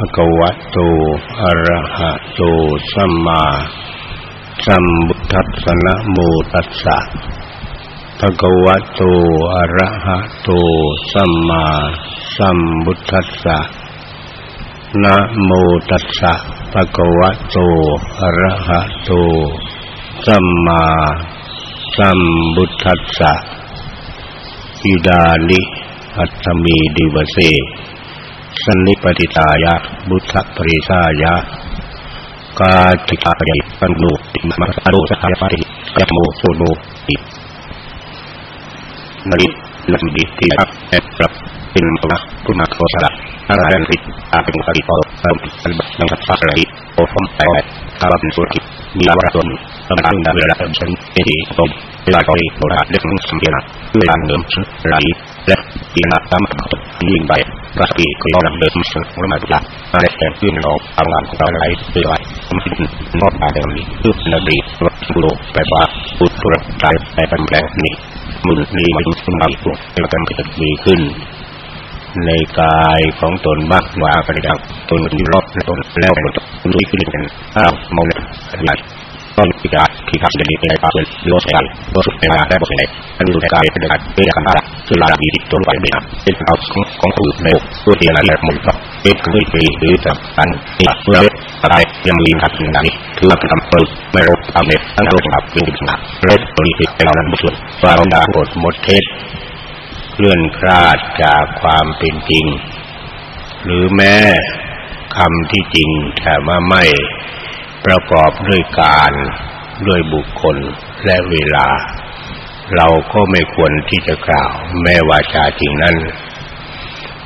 ภะคะวะโต อะระหะโต สัมมาสัมพุทธัสสะนะโมตัสสะภะคะวะโต อะระหะโต สัมมาสัมพุทธัสสะนะโมตัสสะภะคะวะโต อะระหะโต สัมมาสัมพุทธัสสะอิดานิอัตตมีดิวเส สันนิปติตายะบุทธปริสายะกาติตายะปันโนติมัสโนสัพพะติยะโมโสโนตินริลัมดิติอัปเอปรับเป็นมะพุมาโคสระอารันติอาเป็นปริโตตัมอันบังคับสักไรโอฟมแปดกาลเป็นสุกิมีลาระตนตำนานดาเวลาเติมฉันเอติตมเวลาคอยโบราณเล็กนุ่งสมเกียรติเวลาเดิมชุดไรและปีนาตามยิ่งไป พระปีก็ยอมนำเดิมสุดมาดูละมาได้แข่งขึ้นเราทำงานของเราไรเรื่อยๆผมคิดนอกจากนี้คือนาดีวัตถุโลแปลว่าอุตรุกายแปลเป็นแปลงนี้มุนนี้มาดูสมัยตัวเป็นการเกิดมีขึ้น ในกายของตนบ้างว่าปฏิดังตนอยู่รอบตนแล้วตนรู้ขึ้นกันอ้าวมองเลยอะไร ต้นพิการที่ขับเดินในป่าเป็นโลกใหญ่โลกสุดในมาได้บอกไหนอันนี้ดูในกายเป็นการเป็นการตาคือลาดีติตัวไปไม่นะเป็นเอาของของผู้ในตัวเดียวแหละหมดก็เป็นคือปีหรือจำกันนี่เมื่ออะไรยังมีขัดหนังถือว่าเป็นคำเปิดไม่รู้ทำเน็ตทั้งโลกขับเป็นปัญหาเล็ดตัวนี้เป็นเรานั้นบุตรว่าเราด่าบทหมดเทศเคลื่อนคลาดจากความเป็นจริง หรือแม้คำที่จริงแต่ว่าไม่ ประกอบด้วยการด้วยบุคคลและเวลา เราก็ไม่ควรที่จะกล่าวแม้วาจาจริงนั้น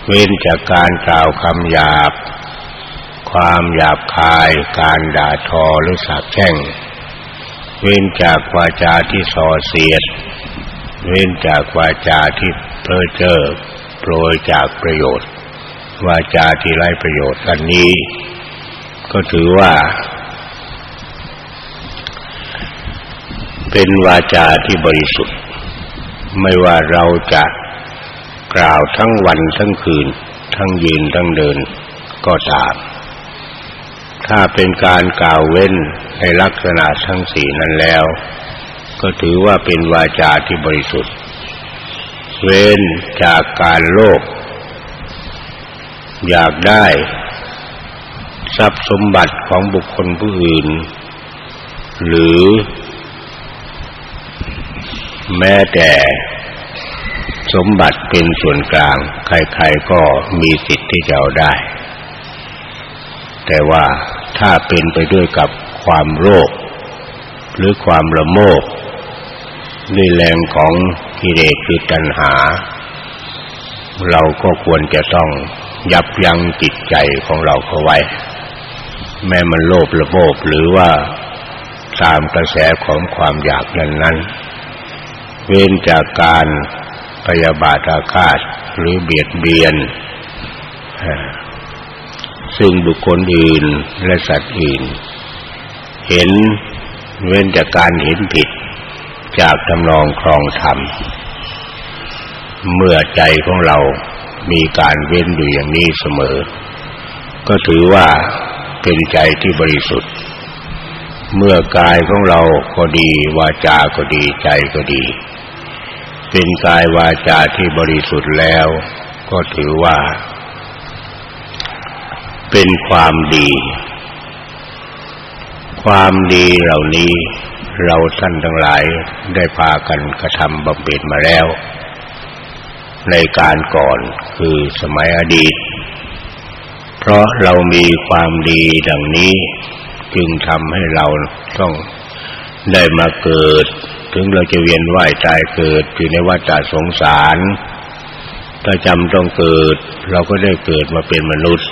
เว้นจากการกล่าวคำหยาบ ความหยาบคาย การด่าทอหรือสาบแช่ง เว้นจากวาจาที่ส่อเสียด เว้นจากวาจาที่เพ้อเจ้อโปรยจากประโยชน์ วาจาที่ไร้ประโยชน์อันนี้ ก็ถือว่า เป็นวาจาที่บริสุทธิ์ ไม่ว่าเราจะกล่าวทั้งวันทั้งคืน ทั้งยืนทั้งเดินก็ตาม ถ้าเป็นการกล่าวเว้นในลักษณะทั้งสี่นั้นแล้ว ก็ถือว่าเป็นวาจาที่บริสุทธิ์ เว้นจากการโลภอยากได้ ทรัพย์สมบัติของบุคคลผู้อื่น หรือ แม้แต่สมบัติเป็นส่วนกลาง ใครๆก็มีสิทธิ์ที่จะเอาได้ แต่ว่าถ้าเป็นไปด้วยกับความโลภหรือความละโมบด้วยแรงของกิเลสคือตัณหา เราก็ควรจะต้องยับยั้งจิตใจของเราเข้าไว้ แม้มันโลภละโมบหรือว่าตามกระแสของความอยากนั้นนั้น เว้นจากการพยาบาทอาฆาตหรือเบียดเบียน ซึ่งบุคคลอื่นและสัตว์อื่น เห็นเว้นจากการเห็นผิดจากทำนองครองธรรม เมื่อใจของเรามีการเว้นอยู่อย่างนี้เสมอ ก็ถือว่าเป็นใจที่บริสุทธิ์ เมื่อกายของเราก็ดี วาจาก็ดีใจก็ดี เป็นกายวาจาที่บริสุทธิ์แล้ว ก็ถือว่า เป็นความดี ความดีเหล่านี้เราท่านทั้งหลายได้พากันกระทำบำเพ็ญมาแล้ว ในการก่อนคือสมัยอดีต เพราะเรามีความดีดังนี้ จึงทำให้เราต้องได้มาเกิด ถึงเราจะเวียนว่ายตายเกิดอยู่ในวัฏสงสาร ถ้าจำต้องเกิด เราก็ได้เกิดมาเป็นมนุษย์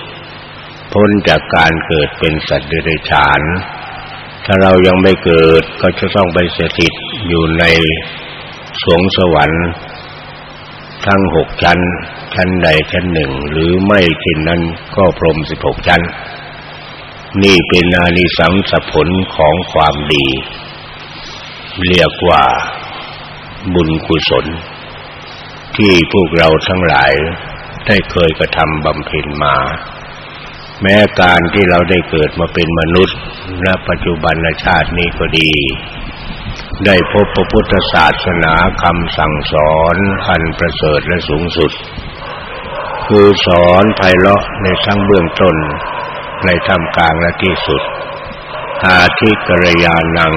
พ้นจากการเกิดเป็นสัตว์เดรัจฉาน ถ้าเรายังไม่เกิดก็จะต้องไปสถิตอยู่ในสวงสวรรค์ ทั้งหกชั้น ชั้นใดชั้นหนึ่ง หรือไม่เช่นนั้นก็พรหมสิบหกชั้น นี่เป็นอานิสงสผลของความดี เรียกว่าบุญกุศล ที่พวกเราทั้งหลายได้เคยกระทำบำเพ็ญมา แม้การที่เราได้เกิดมาเป็นมนุษย์และปัจจุบันชาตินี้ก็ดี ได้พบพระพุทธศาสนาคำสั่งสอนอันประเสริฐและสูงสุด คือสอนไพเราะในทั้งเบื้องต้นในธรรมกลางและที่สุด อาทิกรยานัง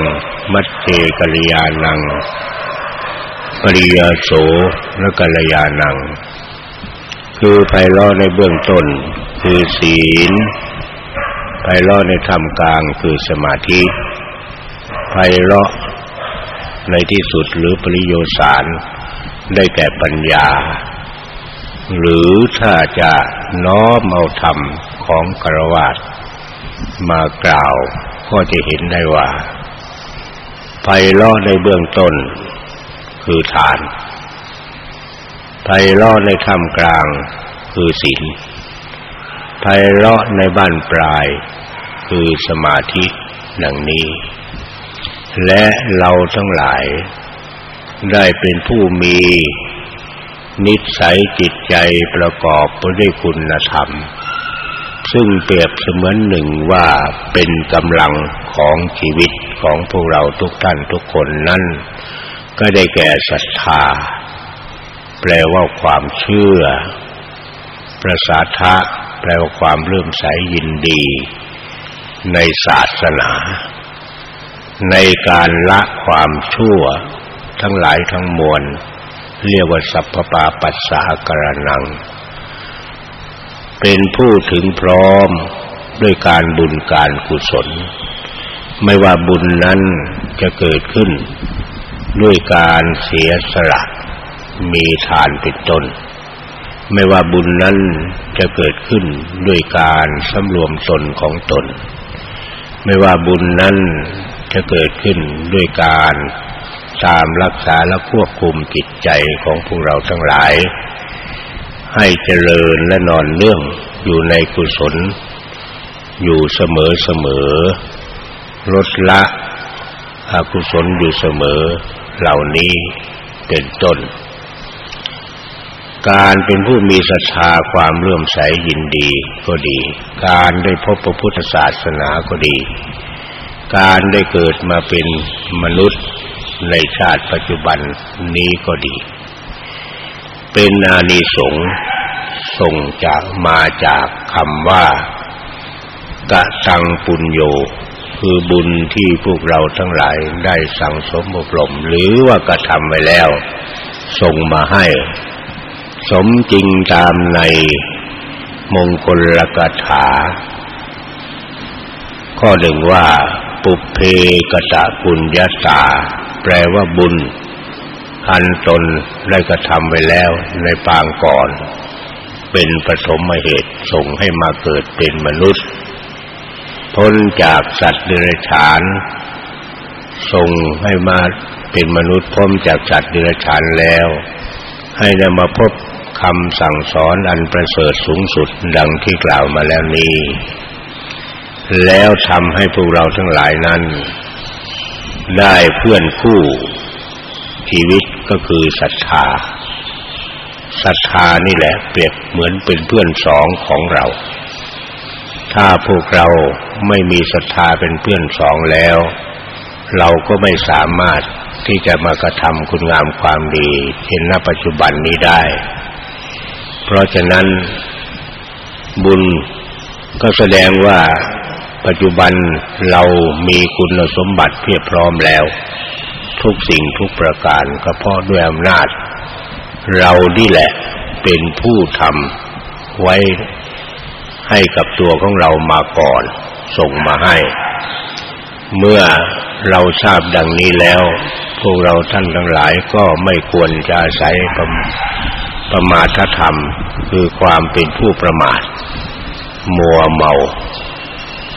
มัตเตกรยานังปริยโสและกัลยานัง คือไพเราะในเบื้องต้น คือศีลไพเราะในธรรมกลางคือสมาธิไพเราะในที่สุดหรือปริโยสารได้แก่ปัญญา หรือถ้าจะน้อมเอาธรรมของกรวาดมากล่าว ก็จะเห็นได้ว่าไพเราะในเบื้องต้น คือฐานไพเราะในธรรมกลางคือศีลไพเราะในบ้านปลาย คือสมาธิดังนี้ และเราทั้งหลาย ได้เป็นผู้มี นิสัยจิตใจประกอบไปด้วยคุณธรรม ซึ่งเปรียบเสมือนหนึ่งว่าเป็นกำลังของชีวิตของพวกเราทุกท่านทุกคนนั้น ก็ได้แก่ศรัทธา แปลว่าความเชื่อ ประสาทะแปลว่าความเลื่อมใสยินดี ในศาสนา ในการละความชั่ว ทั้งหลายทั้งมวล เรียกว่าสัพพปาปัสสะกรนัง เป็นผู้ถึงพร้อมด้วยการบุญการกุศล ไม่ว่าบุญนั้นจะเกิดขึ้น ด้วยการเสียสละมีทานเป็นต้น ไม่ว่าบุญนั้นจะเกิดขึ้นด้วยการสำรวมตนของตน ไม่ว่าบุญนั้นจะเกิดขึ้นด้วยการตามรักษาและควบคุมจิตใจของพวกเราทั้งหลาย ให้เจริญและนอนเนื่องอยู่ในกุศล อยู่เสมอเสมอลดละอกุศลอยู่เสมอเหล่านี้เป็นต้น การเป็นผู้มีศรัทธาความเลื่อมใสยินดีก็ดี การได้พบพระพุทธศาสนาก็ดี การได้เกิดมาเป็นมนุษย์ในชาติปัจจุบันนี้ก็ดี เป็นอานิสงส์ส่งจากมาจากคำว่ากะตังปุญโยคือบุญที่พวกเราทั้งหลายได้สั่งสมอบรมหรือว่ากระทำไว้แล้วส่งมาให้ สมจริงตามในมงคลลกถา ข้อหนึ่งว่า ปุเพกตะปุญญาตา แปลว่าบุญ อันตนได้กระทำไว้แล้วในปางก่อน เป็นปฐมเหตุส่งให้มาเกิดเป็นมนุษย์ พ้นจากสัตว์เดรัจฉานส่งให้มาเป็นมนุษย์พ้นจากสัตว์เดรัจฉานแล้ว ให้ได้มาพบคำสั่งสอนอันประเสริฐสูงสุดดังที่กล่าวมาแล้วนี้ แล้วทำให้พวกเราทั้งหลายนั้น ได้เพื่อนคู่ ชีวิตก็คือศรัทธาศรัทธานี่แหละเปรียบเหมือนเป็นเพื่อนสองของเรา ถ้าพวกเราไม่มีศรัทธาเป็นเพื่อนสองแล้ว เราก็ไม่สามารถที่จะมากระทำคุณงามความดีเช่นณปัจจุบันนี้ได้ เพราะฉะนั้น บุญก็แสดงว่าปัจจุบันเรามีคุณสมบัติเพียบพร้อมแล้ว ทุกสิ่งทุกประการก็เพราะด้วยอำนาจ เรานี่แหละเป็นผู้ทำไว้ให้กับตัวของเรามาก่อน ส่งมาให้ เมื่อเราทราบดังนี้แล้ว พวกเราท่านทั้งหลายก็ไม่ควรจะใช้ประมาทธรรม คือความเป็นผู้ประมาท มัวเมา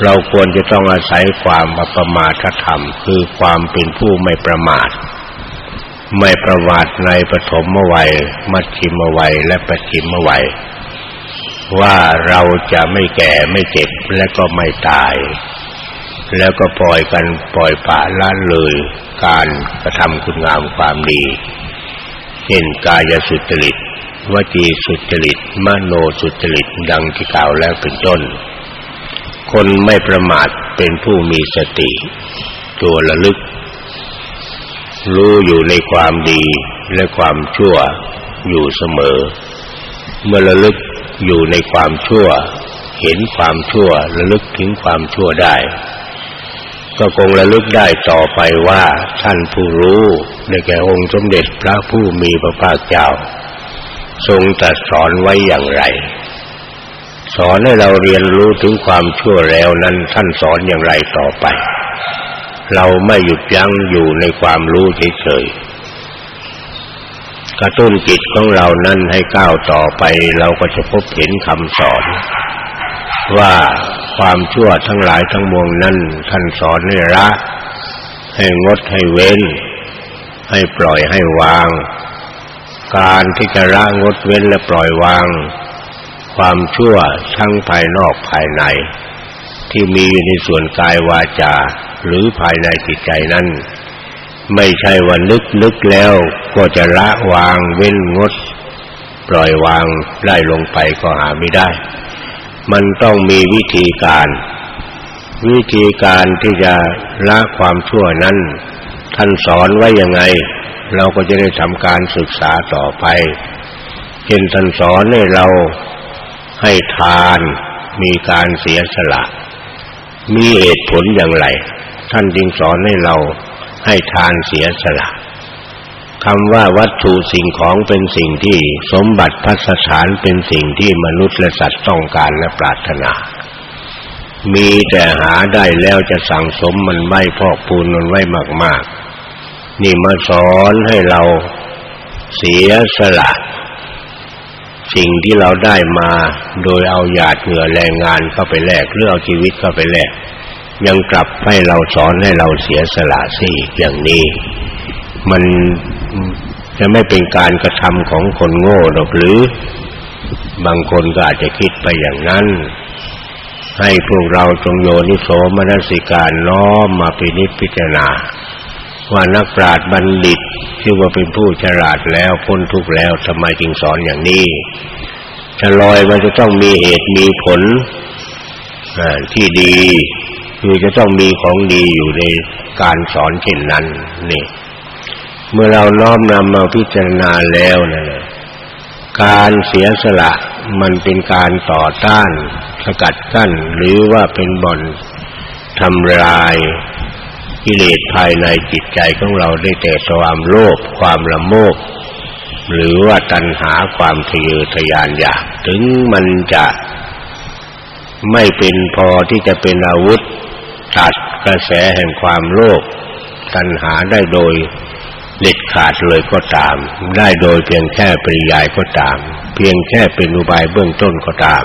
เราควรจะต้องอาศัยความประมาทธรรม คือความเป็นผู้ไม่ประมาท ไม่ประมาทในปฐมวัย มัชชิมวัยและปฐิมวัย ว่าเราจะไม่แก่ไม่เจ็บและก็ไม่ตาย แล้วก็ปล่อยกันปล่อยปละละเลยการกระทำคุณงามความดีเช่นกายสุจริตวจีสุจริตมโนสุจริตดังที่กล่าวแล้วเป็นต้น คนไม่ประมาทเป็นผู้มีสติ ตัวระลึก รู้อยู่ในความดีและความชั่วอยู่เสมอ เมื่อระลึกอยู่ในความชั่ว เห็นความชั่วระลึกถึงความชั่วได้ ก็คงระลึกได้ต่อไปว่าท่านผู้รู้ได้แก่องค์สมเด็จพระผู้มีพระภาคเจ้า ทรงตรัสสอนไว้อย่างไร สอนให้เราเรียนรู้ถึงความชั่วแล้วนั้นท่านสอนอย่างไรต่อไป เราไม่หยุดยั้งอยู่ในความรู้เฉยๆกระตุ้นจิตของเรานั้นให้ก้าวต่อไป เราก็จะพบเห็นคำสอน ว่าความชั่วทั้งหลายทั้งมวลนั้นท่านสอนให้ละให้งดให้เว้น ให้ปล่อยให้วาง การที่จะละงดเว้นและปล่อยวาง ความชั่วทั้งภายนอกภายใน ที่มีอยู่ในส่วนกายวาจา หรือภายในจิตใจนั้น ไม่ใช่ว่านึกนึกแล้วก็จะละวางเว้นงด ปล่อยวางได้ลงไปก็หาไม่ได้ มันต้องมีวิธีการ วิธีการที่จะละความชั่วนั้น ท่านสอนไว้ยังไง เราก็จะได้ทำการศึกษาต่อไปเช่นท่านสอนให้เรา ให้ทานมีการเสียสละ มีเหตุผลอย่างไร ท่านจึงสอนให้เราให้ทานเสียสละคำว่าวัตถุสิ่งของเป็นสิ่งที่สมบัติพัสถานเป็นสิ่งที่มนุษย์และสัตว์ต้องการและปรารถนา มีแต่หาได้แล้วจะสั่งสมมันไว้พอกพูนมันไว้มาก ๆ นี่มาสอนให้เราเสียสละ สิ่งที่เราได้มาโดยเอาหยาดเหงื่อแรงงานเข้าไปแลกหรือเอาชีวิตเข้าไปแลกยังกลับให้เราสอนให้เราเสียสละสิอย่างนี้ มันจะไม่เป็นการกระทำของคนโง่หรอกหรือ บางคนก็อาจจะคิดไปอย่างนั้น ให้พวกเราจงโยนิโสมนสิการน้อมมาพินิจพิจารณา ว่านักปราชญ์บัณฑิตที่ว่าเป็นผู้ฉลาดแล้วพ้นทุกข์แล้วทำไมจึงสอนอย่างนี้จะลอยมันจะต้องมีเหตุมีผลที่ดีคือจะต้องมีของดีอยู่ในการสอนเช่นนั้นนี่เมื่อเราน้อมนำมาพิจารณาแล้วนะการเสียสละมันเป็นการต่อต้านสกัดกั้น หรือว่าเป็นบ่อนทำลาย กิเลสภายในจิตใจของเราได้แต่ความโลภความละโมบหรือว่าตัณหาความทะเยอทะยานอยาก ถึงมันจะไม่เป็นพอที่จะเป็นอาวุธตัดกระแสแห่งความโลภตัณหาได้โดยเด็ดขาดเลยก็ตาม ได้โดยเพียงแค่ปริยายก็ตาม เพียงแค่เป็นอุบายเบื้องต้นก็ตาม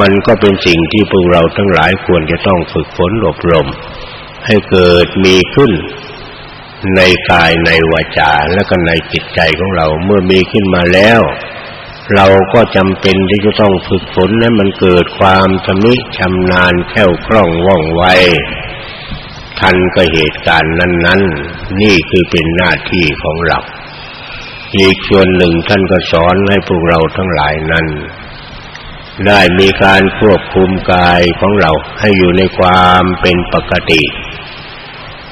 มันก็เป็นสิ่งที่พวกเราทั้งหลายควรจะต้องฝึกฝนอบรม ให้เกิดมีขึ้นในกายในวาจาและก็ในจิตใจของเราเมื่อมีขึ้นมาแล้ว เราก็จำเป็นที่จะต้องฝึกฝนให้มันเกิดความชำนิชำนาญแข็งคล่องว่องไวทันกับเหตุการณ์นั้น ๆ นี่คือเป็นหน้าที่ของเราอีกส่วนหนึ่งท่านก็สอนให้พวกเราทั้งหลายนั้น ได้มีการควบคุมกายของเราให้อยู่ในความเป็นปกติ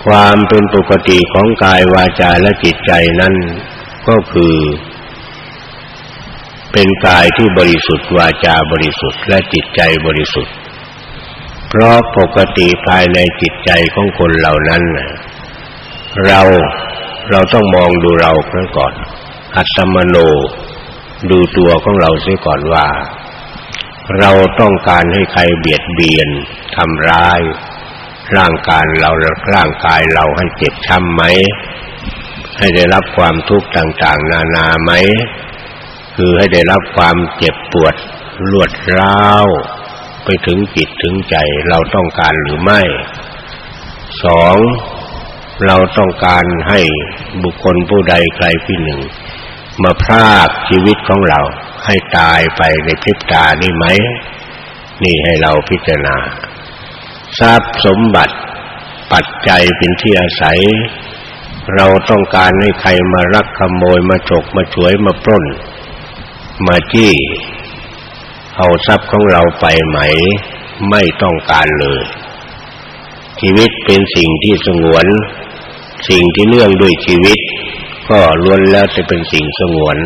ความเป็นปกติของกายวาจาและจิตใจนั้นก็คือ เป็นกายที่บริสุทธิ์วาจาบริสุทธิ์และจิตใจบริสุทธิ์ เพราะปกติภายในจิตใจของคนเหล่านั้น เราเราต้องมองดูเราก่อน อัตมโน ดูตัวของเราเสียก่อนว่า เราต้องการให้ใครเบียดเบียนทำร้าย ร่างกายเราร่างกายเราให้เจ็บช้ำไหม ให้ได้รับความทุกข์ต่างๆ นานาไหม คือให้ได้รับความเจ็บปวดรวดร้าวไปถึงจิตถึงใจเราต้องการหรือไม่สองเราต้องการให้บุคคลผู้ใดใครผู้หนึ่ง มาพรากชีวิตของเราให้ตายไปในพริบตานี่ไหม นี่ให้เราพิจารณา ทรัพย์สมบัติปัจจัยเป็นที่อาศัย เราต้องการให้ใครมารักขโมยมาฉกมาฉวยมาปล้น มาจี้ เอาทรัพย์ของเราไปไหม ไม่ต้องการเลย ชีวิตเป็นสิ่งที่สงวน สิ่งที่เนื่องด้วยชีวิต ก็ล้วนแล้วจะเป็นสิ่งสงวน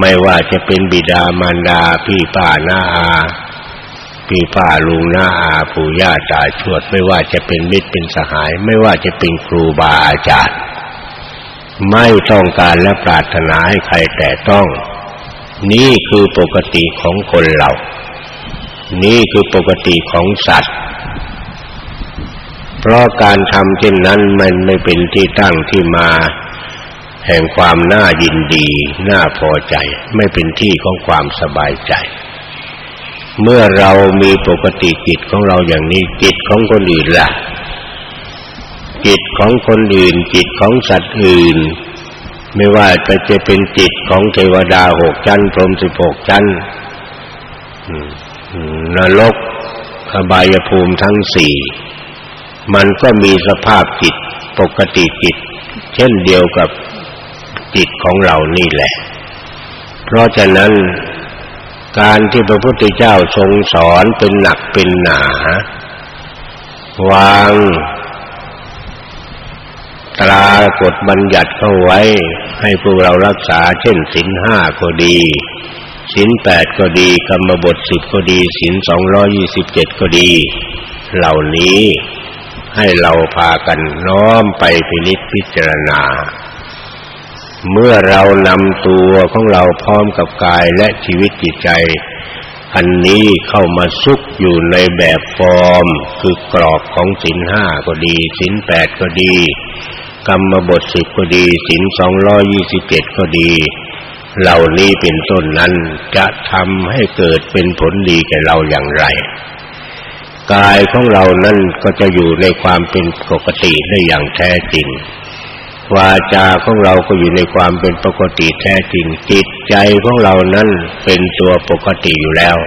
ไม่ว่าจะเป็นบิดามารดาพี่ป้าน้าอา พี่ป้าลุงน้าอาปู่ย่าตาชวด ไม่ว่าจะเป็นมิตรเป็นสหาย ไม่ว่าจะเป็นครูบาอาจารย์ ไม่ต้องการและปรารถนาให้ใครแต่ต้อง นี่คือปกติของคนเรา นี่คือปกติของสัตว์ เพราะการทำเช่นนั้นมันไม่เป็นที่ตั้งที่มาแห่งความน่ายินดี น่าพอใจ ไม่เป็นที่ของความสบายใจ เมื่อเรามีปกติจิตของเราอย่างนี้จิตของคนอื่นล่ะ จิตของคนอื่น จิตของสัตว์อื่น ไม่ว่าจะจะเป็นจิตของเทวดาหกชั้นพรหมสิบหกชั้นนรกอบายภูมิทั้งสี่มันก็มีสภาพจิตปกติจิต เช่นเดียวกับจิตของเรานี่แหละ เพราะฉะนั้น การที่พระพุทธเจ้าทรงสอนเป็นหนักเป็นหนาวางตรากฎบัญญัติเข้าไว้ให้พวกเรารักษาเช่นศีลห้าก็ดีศีลแปดก็ดีกรรมบทสิบก็ดีศีลสองร้อยี่สิบเจ็ดก็ดี เหล่านี้ให้เราพากันน้อมไปพินิจพิจารณา เมื่อเรานำตัวของเราพร้อมกับกายและชีวิตจิตใจ อันนี้เข้ามาซุกอยู่ในแบบฟอร์ม คือกรอบของศีลห้าก็ดีศีลแปดก็ดี กรรมบทสิบก็ดีศีลสองร้อยี่สิบเจ็ดก็ดีเหล่านี้เป็นต้นนั้นจะทำให้เกิดเป็นผลดีแก่เราอย่างไร กายของเรานั้นก็จะอยู่ในความเป็นปกติได้อย่างแท้จริง วาจาของเราก็อยู่ในความเป็นปกติแท้จริงจิตใจของเรานั้นเป็นตัวปกติอยู่แล้ว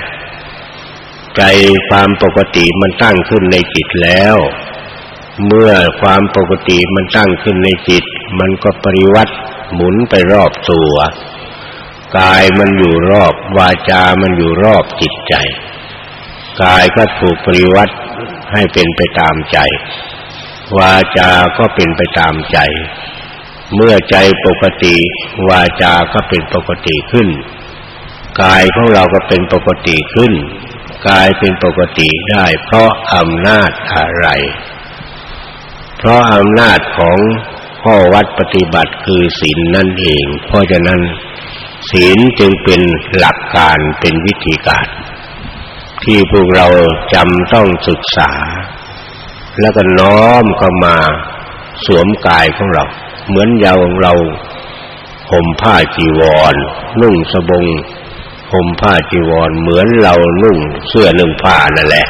ใจความปกติมันตั้งขึ้นในจิตแล้ว เมื่อความปกติมันตั้งขึ้นในจิต มันก็ปริวัติหมุนไปรอบตัวกายมันอยู่รอบ วาจามันอยู่รอบจิตใจ กายก็ถูกปริวัติให้เป็นไปตามใจ วาจาก็เป็นไปตามใจ เมื่อใจปกติ วาจาก็เป็นปกติขึ้น กายของเราก็เป็นปกติขึ้น กายเป็นปกติได้เพราะอำนาจอะไร เพราะอำนาจของข้อวัดปฏิบัติคือศีลนั่นเอง เพราะฉะนั้น ศีลจึงเป็นหลักการเป็นวิธีการ ที่พวกเราจำต้องศึกษา แล้วก็น้อมเข้ามาสวมกายของเรา เหมือนเยาวเราห่มผ้าจีวร นุ่งสบงห่มผ้าจีวร เหมือนเรานุ่งเสื้อนึ่งผ้านั่นแหละ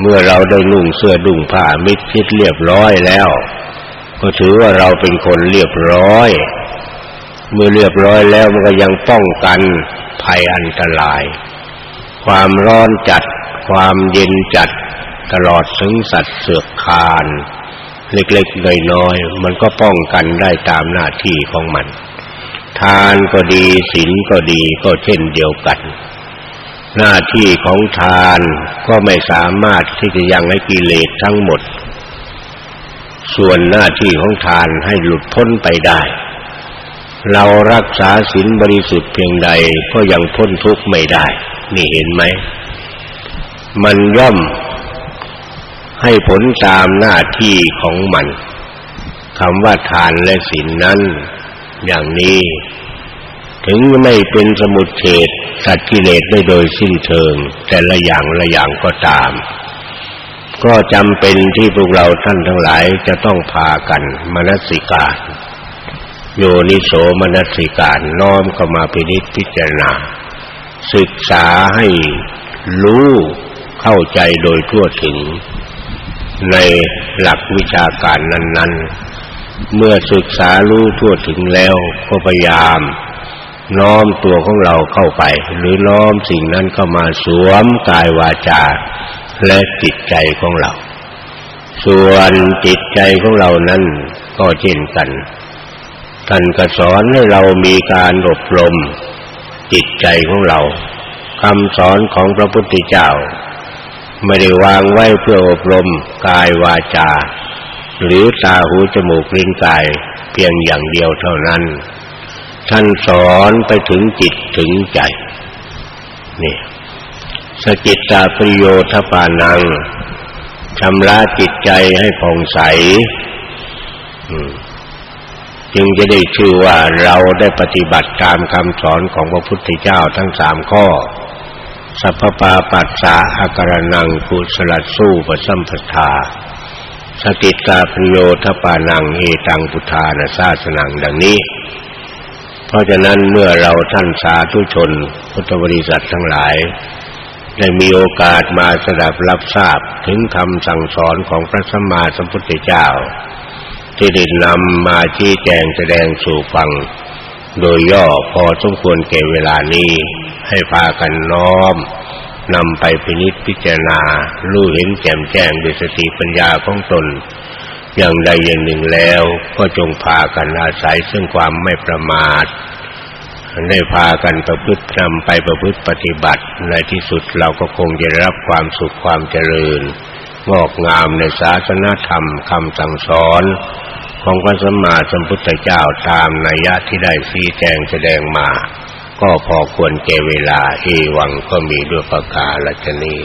เมื่อเราได้นุ่งเสื้อดุ่งผ้ามิดชิดเรียบร้อยแล้ว ก็ถือว่าเราเป็นคนเรียบร้อย เมื่อเรียบร้อยแล้วมันก็ยังป้องกันภัยอันตราย ความร้อนจัด ความเย็นจัด ตลอดถึงสัตว์เสือกคานเล็กๆน้อยๆมันก็ป้องกันได้ตามหน้าที่ของมัน ทานก็ดีศีลก็ดีก็เช่นเดียวกัน หน้าที่ของทานก็ไม่สามารถที่จะยังให้กิเลสทั้งหมด ส่วนหน้าที่ของทานให้หลุดพ้นไปได้ เรารักษาศีลบริสุทธิ์เพียงใดก็ยังพ้นทุกข์ไม่ได้ นี่เห็นไหม มันย่อม ให้ผลตามหน้าที่ของมันคำว่าทานและศีลนนั้น อย่างนี้ ถึงไม่เป็นสมุดเฉดสัตว์กิเลสได้โดยสิ้นเชิง แต่ละอย่างละอย่างก็ตาม ก็จำเป็นที่พวกเราท่านทั้งหลายจะต้องพากันมนสิการโยนิโสมนสิการน้อมเข้ามาพินิจพิจารณา ศึกษาให้รู้เข้าใจโดยทั่วถึง ในหลักวิชาการนั้น ๆ เมื่อศึกษารู้ทั่วถึงแล้วก็พยายามน้อมตัวของเราเข้าไป หรือน้อมสิ่งนั้นเข้ามาสวมกายวาจา และจิตใจของเรา ส่วนจิตใจของเรานั้นก็เช่นกันท่านก็สอนให้เรามีการอบรมจิตใจของเราคำสอนของพระพุทธเจ้า ไม่ได้วางไว้เพื่ออบรมกายวาจา หรือตาหูจมูกลิ้นกายเพียงอย่างเดียวเท่านั้น ท่านสอนไปถึงจิตถึงใจนี่สกิตตาปริโยทปานังชำระจิตใจให้ผ่องใสจึงจะได้ชื่อว่าเราได้ปฏิบัติตามคำสอนของพระพุทธเจ้าทั้งสามข้อ สัพพปาปัสสะอาการนังกุศลสู้ปสัมปทา สติตาปโยทปานังเอตังพุทธานาซาสนังดังนี้ เพราะฉะนั้นเมื่อเราท่านสาธุชน พุทธบริษัททั้งหลาย ได้มีโอกาสมาสดับรับทราบถึงคำสั่งสอนของพระสัมมาสัมพุทธเจ้า ที่ได้นำมาชี้แจงแสดงสู่ฟัง โดยย่อพอสมควรแก่เวลานี้ ให้พากันน้อมนำไปพินิจพิจารณารู้เห็นแจ่มแจ้งด้วยสติปัญญาของตน อย่างใดอย่างหนึ่งแล้วก็จงพากันอาศัยซึ่งความไม่ประมาทได้พากันประพฤตินำไปประพฤติปฏิบัติ ในที่สุดเราก็คงจะรับความสุขความเจริญ งอกงามในศาสนาธรรมคำสั่งสอน ของพระสัมมาสัมพุทธเจ้าตามนัยยะที่ได้ชี้แจงแสดงมา ก็พอควรแก่เวลาเอวังก็มีด้วยประกาศชนี้